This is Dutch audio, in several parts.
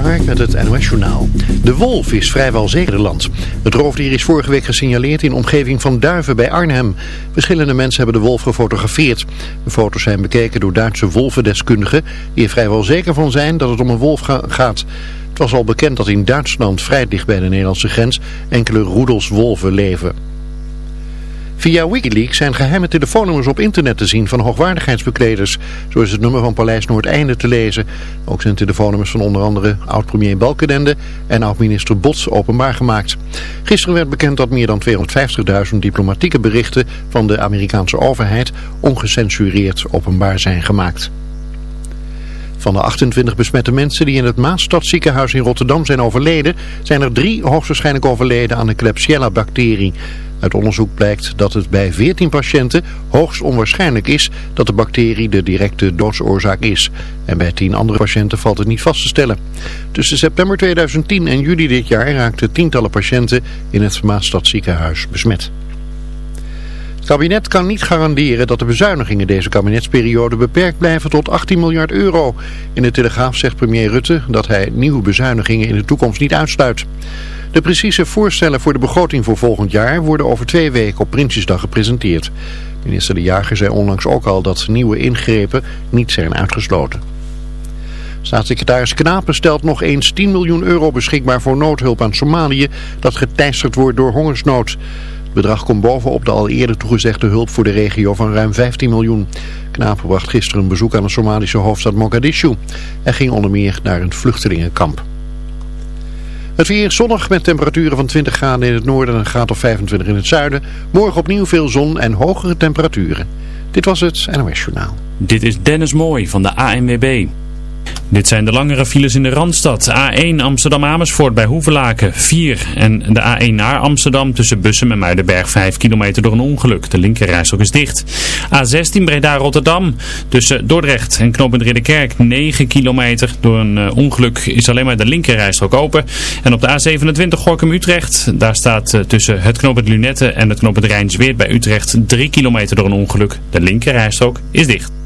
Hark met het NOS Journaal. De wolf is vrijwel zeker land. Het roofdier is vorige week gesignaleerd in de omgeving van Duiven bij Arnhem. Verschillende mensen hebben de wolf gefotografeerd. De foto's zijn bekeken door Duitse wolvendeskundigen... die er vrijwel zeker van zijn dat het om een wolf gaat. Het was al bekend dat in Duitsland, vrij dicht bij de Nederlandse grens... enkele roedels wolven leven. Via Wikileaks zijn geheime telefoonnummers op internet te zien van hoogwaardigheidsbekleders. Zo is het nummer van Paleis Noordeinde te lezen. Ook zijn telefoonnummers van onder andere oud-premier Balkenende en oud-minister Bots openbaar gemaakt. Gisteren werd bekend dat meer dan 250.000 diplomatieke berichten van de Amerikaanse overheid ongecensureerd openbaar zijn gemaakt. Van de 28 besmette mensen die in het Maasstadziekenhuis in Rotterdam zijn overleden, zijn er drie hoogstwaarschijnlijk overleden aan de Klebsiella-bacterie. Uit onderzoek blijkt dat het bij 14 patiënten hoogst onwaarschijnlijk is dat de bacterie de directe doodsoorzaak is. En bij 10 andere patiënten valt het niet vast te stellen. Tussen september 2010 en juli dit jaar raakten tientallen patiënten in het Maasstadziekenhuis besmet. Het kabinet kan niet garanderen dat de bezuinigingen deze kabinetsperiode beperkt blijven tot 18 miljard euro. In de Telegraaf zegt premier Rutte dat hij nieuwe bezuinigingen in de toekomst niet uitsluit. De precieze voorstellen voor de begroting voor volgend jaar worden over twee weken op Prinsjesdag gepresenteerd. Minister De Jager zei onlangs ook al dat nieuwe ingrepen niet zijn uitgesloten. Staatssecretaris Knapen stelt nog eens 10 miljoen euro beschikbaar voor noodhulp aan Somalië dat geteisterd wordt door hongersnood. Bedrag komt bovenop de al eerder toegezegde hulp voor de regio van ruim 15 miljoen. Knapen bracht gisteren een bezoek aan de Somalische hoofdstad Mogadishu en ging onder meer naar een vluchtelingenkamp. Het weer zonnig met temperaturen van 20 graden in het noorden en een graad of 25 in het zuiden. Morgen opnieuw veel zon en hogere temperaturen. Dit was het NOS Journaal. Dit is Dennis Mooij van de ANWB. Dit zijn de langere files in de Randstad. A1 Amsterdam-Amersfoort bij Hoevelaken 4. En de A1 naar Amsterdam tussen Bussum en Muidenberg 5 kilometer door een ongeluk. De linkerrijstok is dicht. A16 Breda-Rotterdam tussen Dordrecht en Knoopend Ridderkerk 9 kilometer. Door een uh, ongeluk is alleen maar de linkerrijstok open. En op de A27 Gorkum-Utrecht. Daar staat uh, tussen het Knoopend Lunette en het Knoopend Rijnsweert bij Utrecht 3 kilometer door een ongeluk. De linkerrijstok is dicht.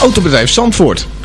Autobedrijf Zandvoort.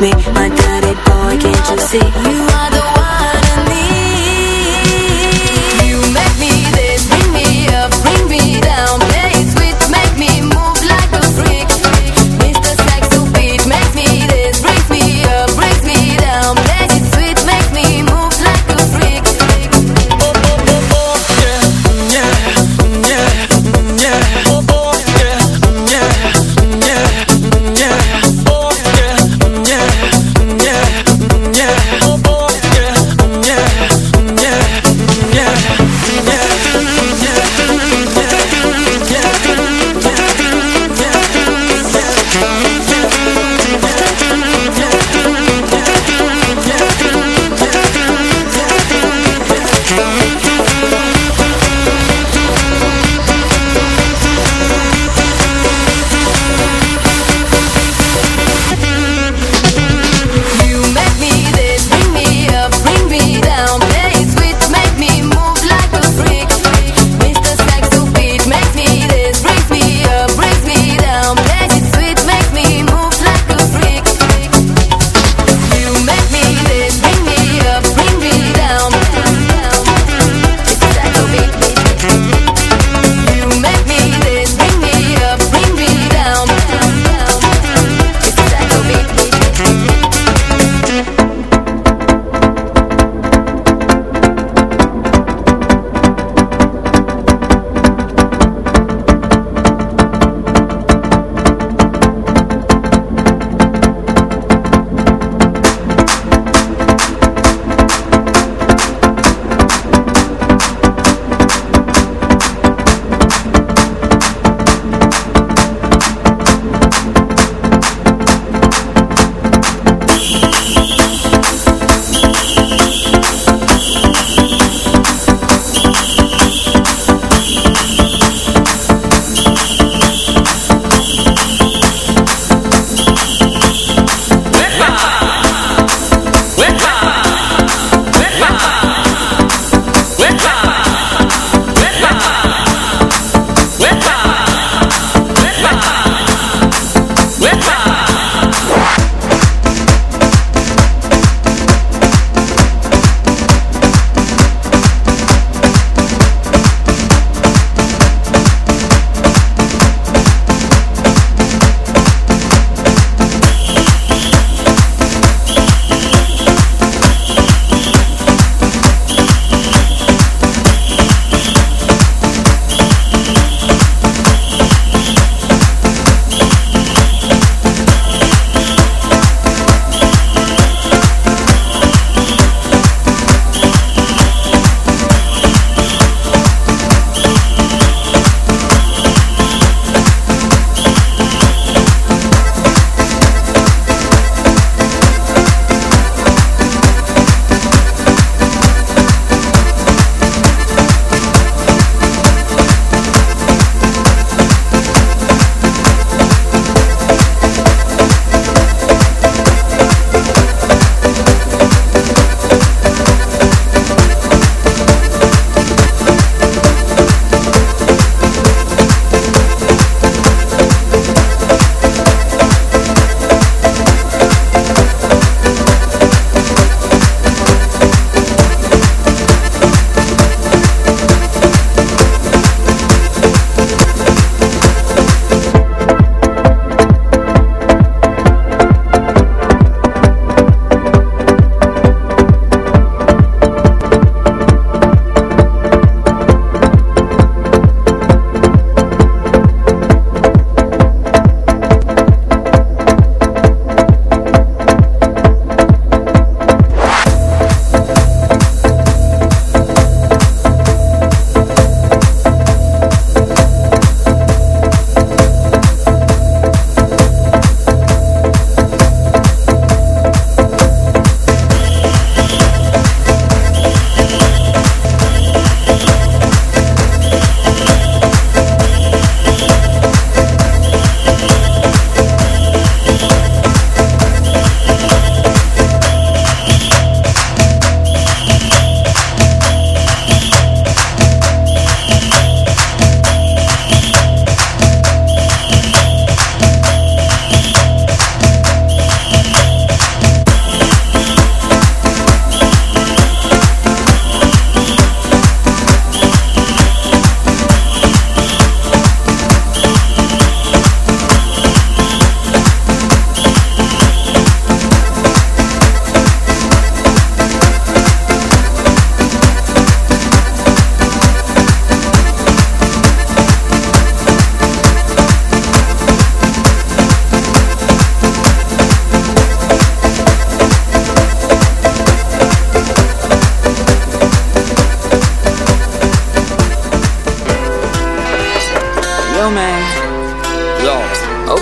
me, my daddy boy, can't you see? You are the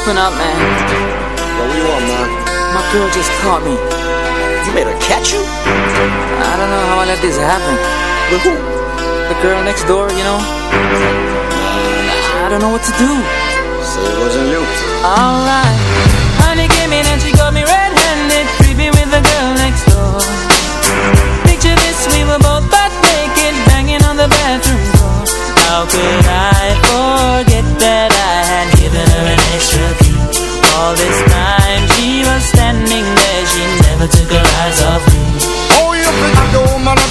open up, man. Yo, what do you want, man? My girl just caught me. You made her catch you? I don't know how I let this happen. With who? The girl next door, you know? I don't know what to do. So it wasn't you. Alright. Honey came in and she got me red-handed, creepy with the girl next door. Picture this, we were both butt naked, banging on the bathroom door. How could I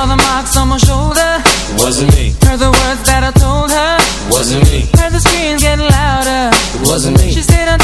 Saw the marks on my shoulder wasn't me. Heard the words that I told her wasn't me. Heard the screams getting louder It wasn't me. She stayed until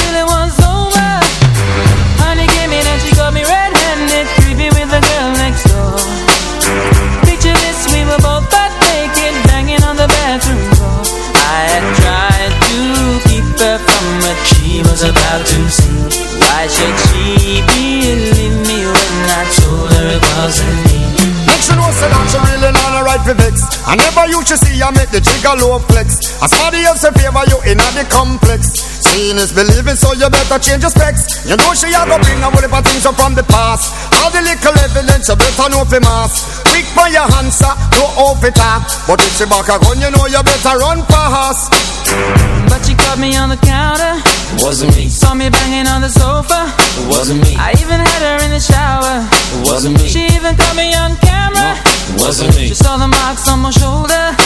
I never used to see her make the trigger low flex. As somebody else in favor you in the complex Seeing is believing so you better change your specs. You know she a go bring a whole heap of things up from the past. All the little evidence you better know for mass. Quick for your answer, no off it up But if she back a gun you know you better run fast. But she caught me on the counter. It wasn't me. Saw me banging on the sofa. It wasn't me. I even had her in the shower. It wasn't me. She even caught me on camera. It wasn't me. She saw the marks on my shoulder. It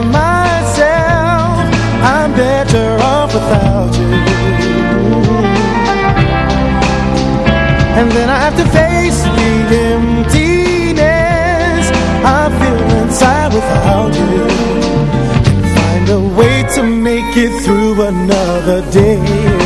another day.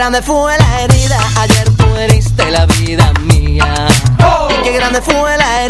grande fue la herida, ayer fueriste la vida mía. Oh. Y qué grande fue la herida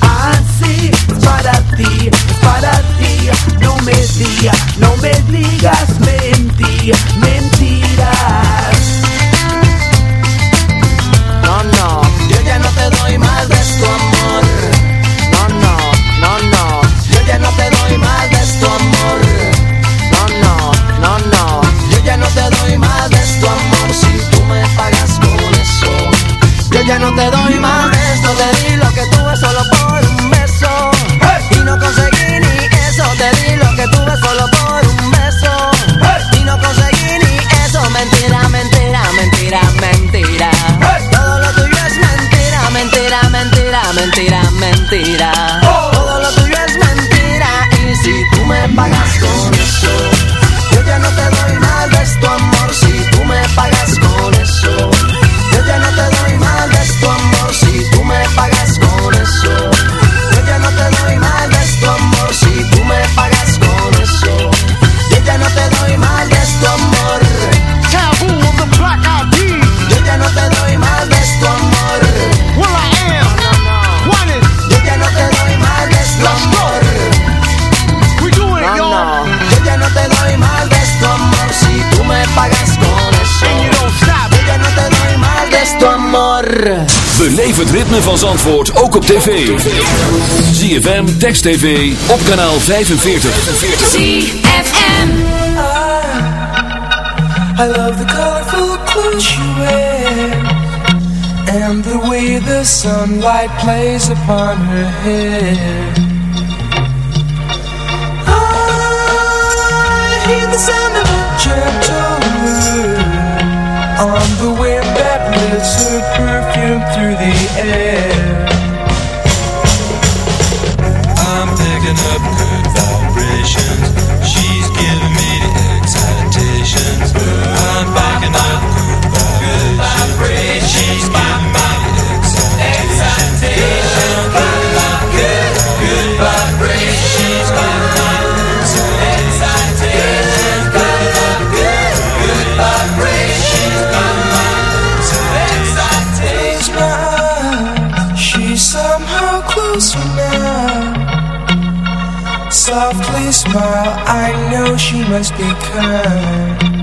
Así es para ti, es para ti. No me digas, no me digas mentira, mentiras. No, no, yo ya no te doy más de tu amor. mentira, mentira. Todo lo tuyo es mentira. Y si tú me pagas con eso, yo ya no te doy más de tu amor. Si tú me pagas con Beleef het ritme van Zandvoort ook op tv. ZFM, Text TV, op kanaal 45. ZFM I, I love the colorful clothes you wear And the way the sunlight plays upon her hair I hear the sound of a gentle On the way the end. must be kind.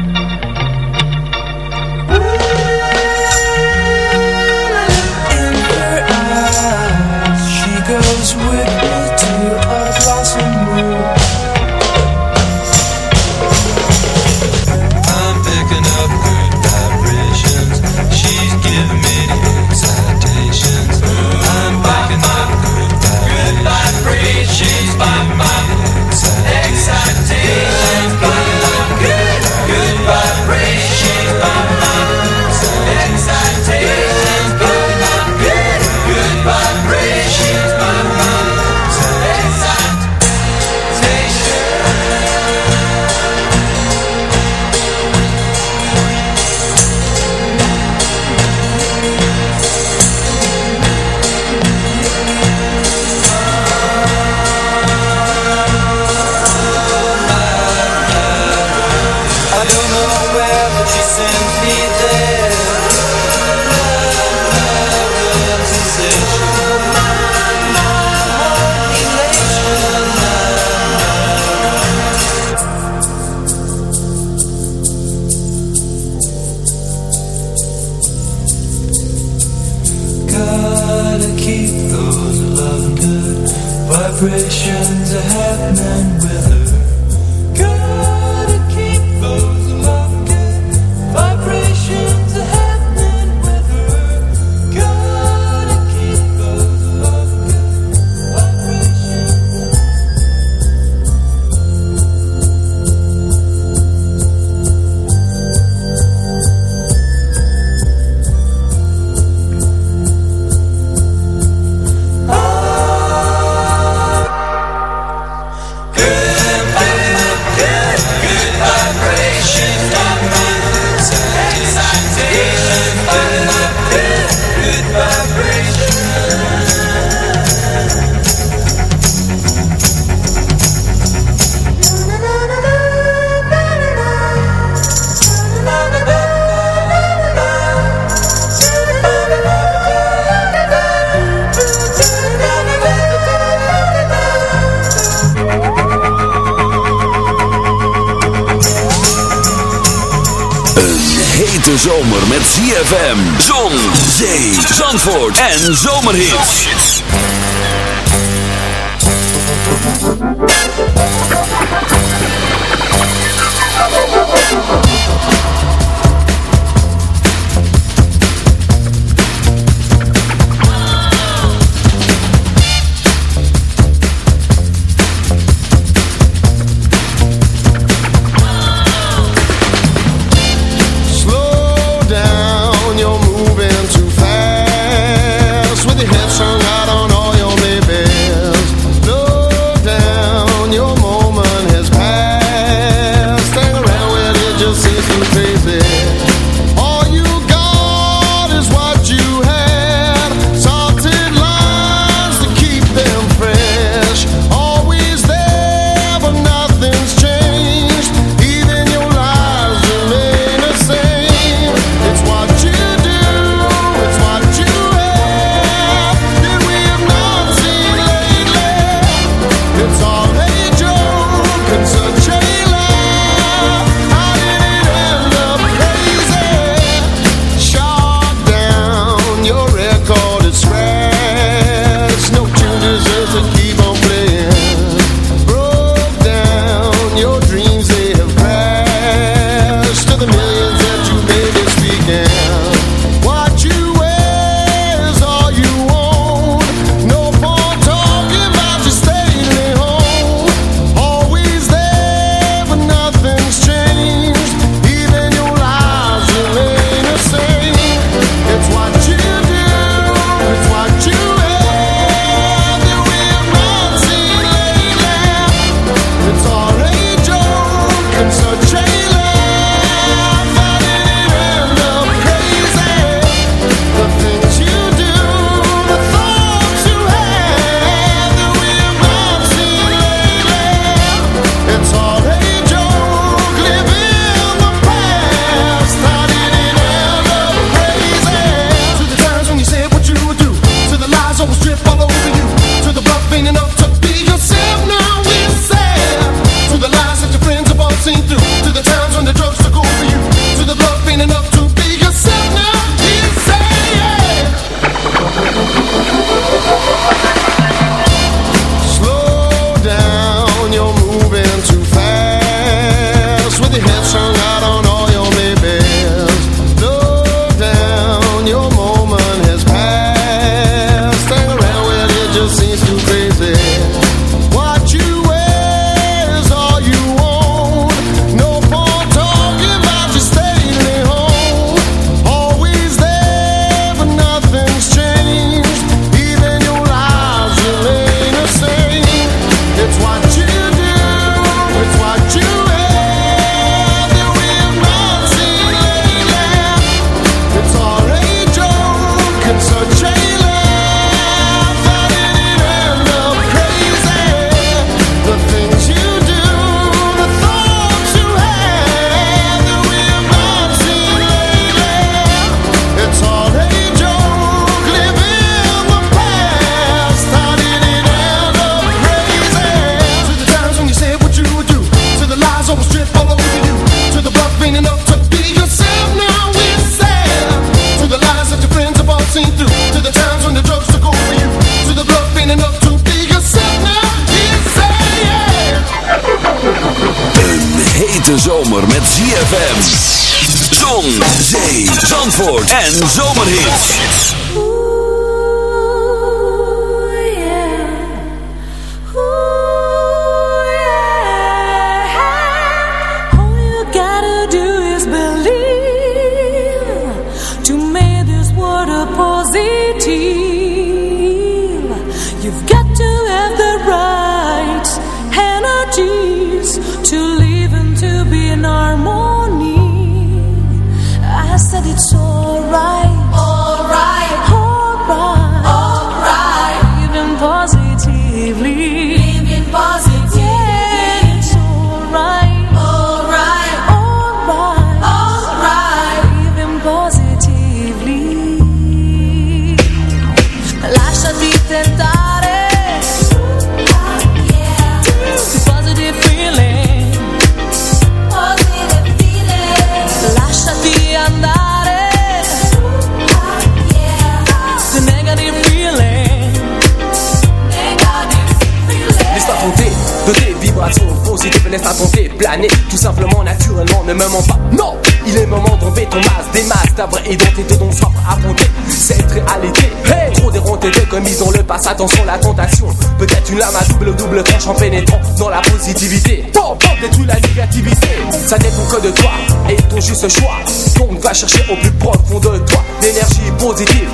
identité dont soif à fonder cette réalité. Hey Trop déronté de comme ils ont le passe, attention la tentation. Peut-être une lame à double double cache en pénétrant dans la positivité. Bon, bon, détruis la négativité. Ça dépend que de toi et ton juste choix. Donc va chercher au plus profond de toi l'énergie positive.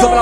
Dans la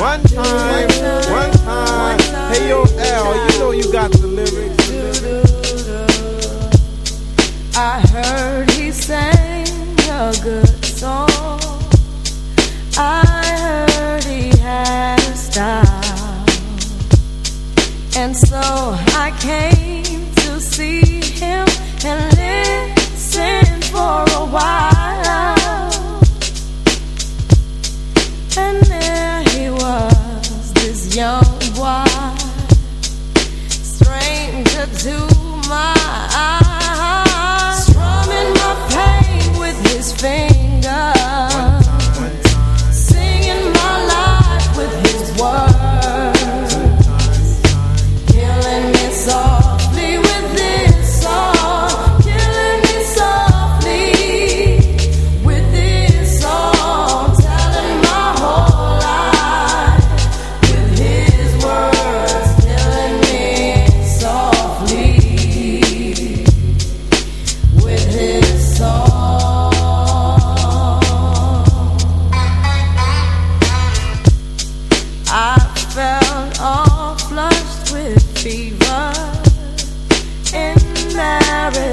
One time.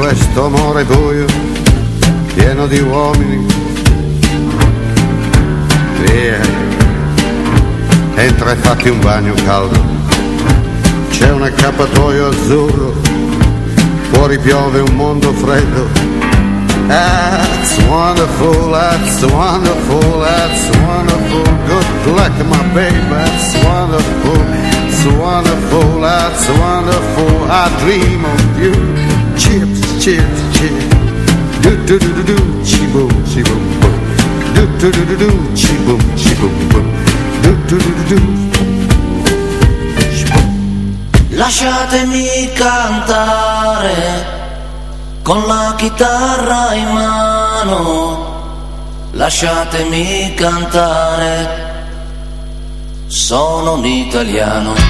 Questo amore buio, pieno di uomini. Via, entra e fatti un bagno caldo. C'è un accappatoio azzurro, fuori piove un mondo freddo. That's wonderful, that's wonderful, that's wonderful. Good luck, my baby, that's wonderful, it's wonderful, that's wonderful. I dream of you. Chips, chips, chips. Do do do do do, chi boom, chi boom boom. Do do do do do, chi boom, chi boom boom. Do do do do do. Lasciatemi cantare con la chitarra in mano, lasciatemi cantare, sono un italiano.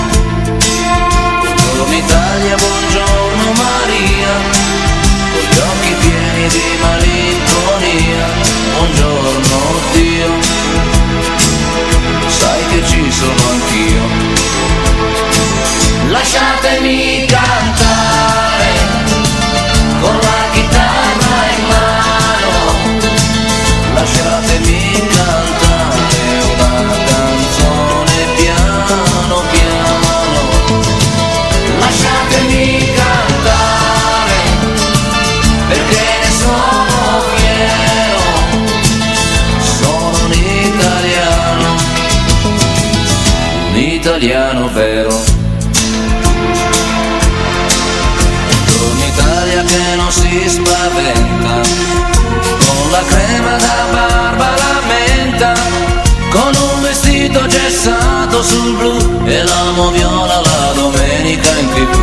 Italia, buongiorno Maria, con gli occhi pieni di malinconia, buongiorno Dio, sai che ci sono anch'io. Lasciatemi cantare italiano vero. Un'Italia che non si spaventa, con la crema da barba la menta, con un vestito gessato sul blu e l'amo viola la domenica in tv.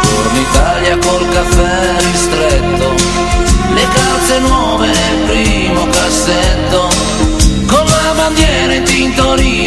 Buongiorno Italia col caffè ristretto, le calze nuove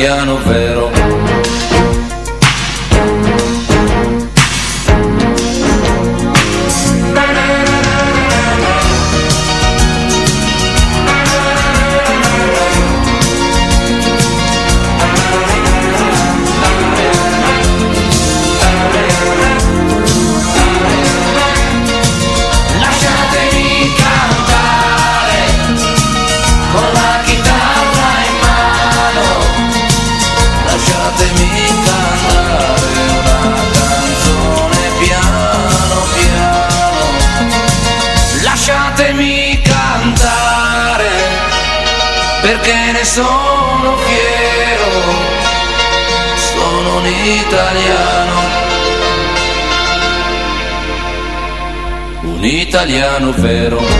italiano vero. Italiano vero.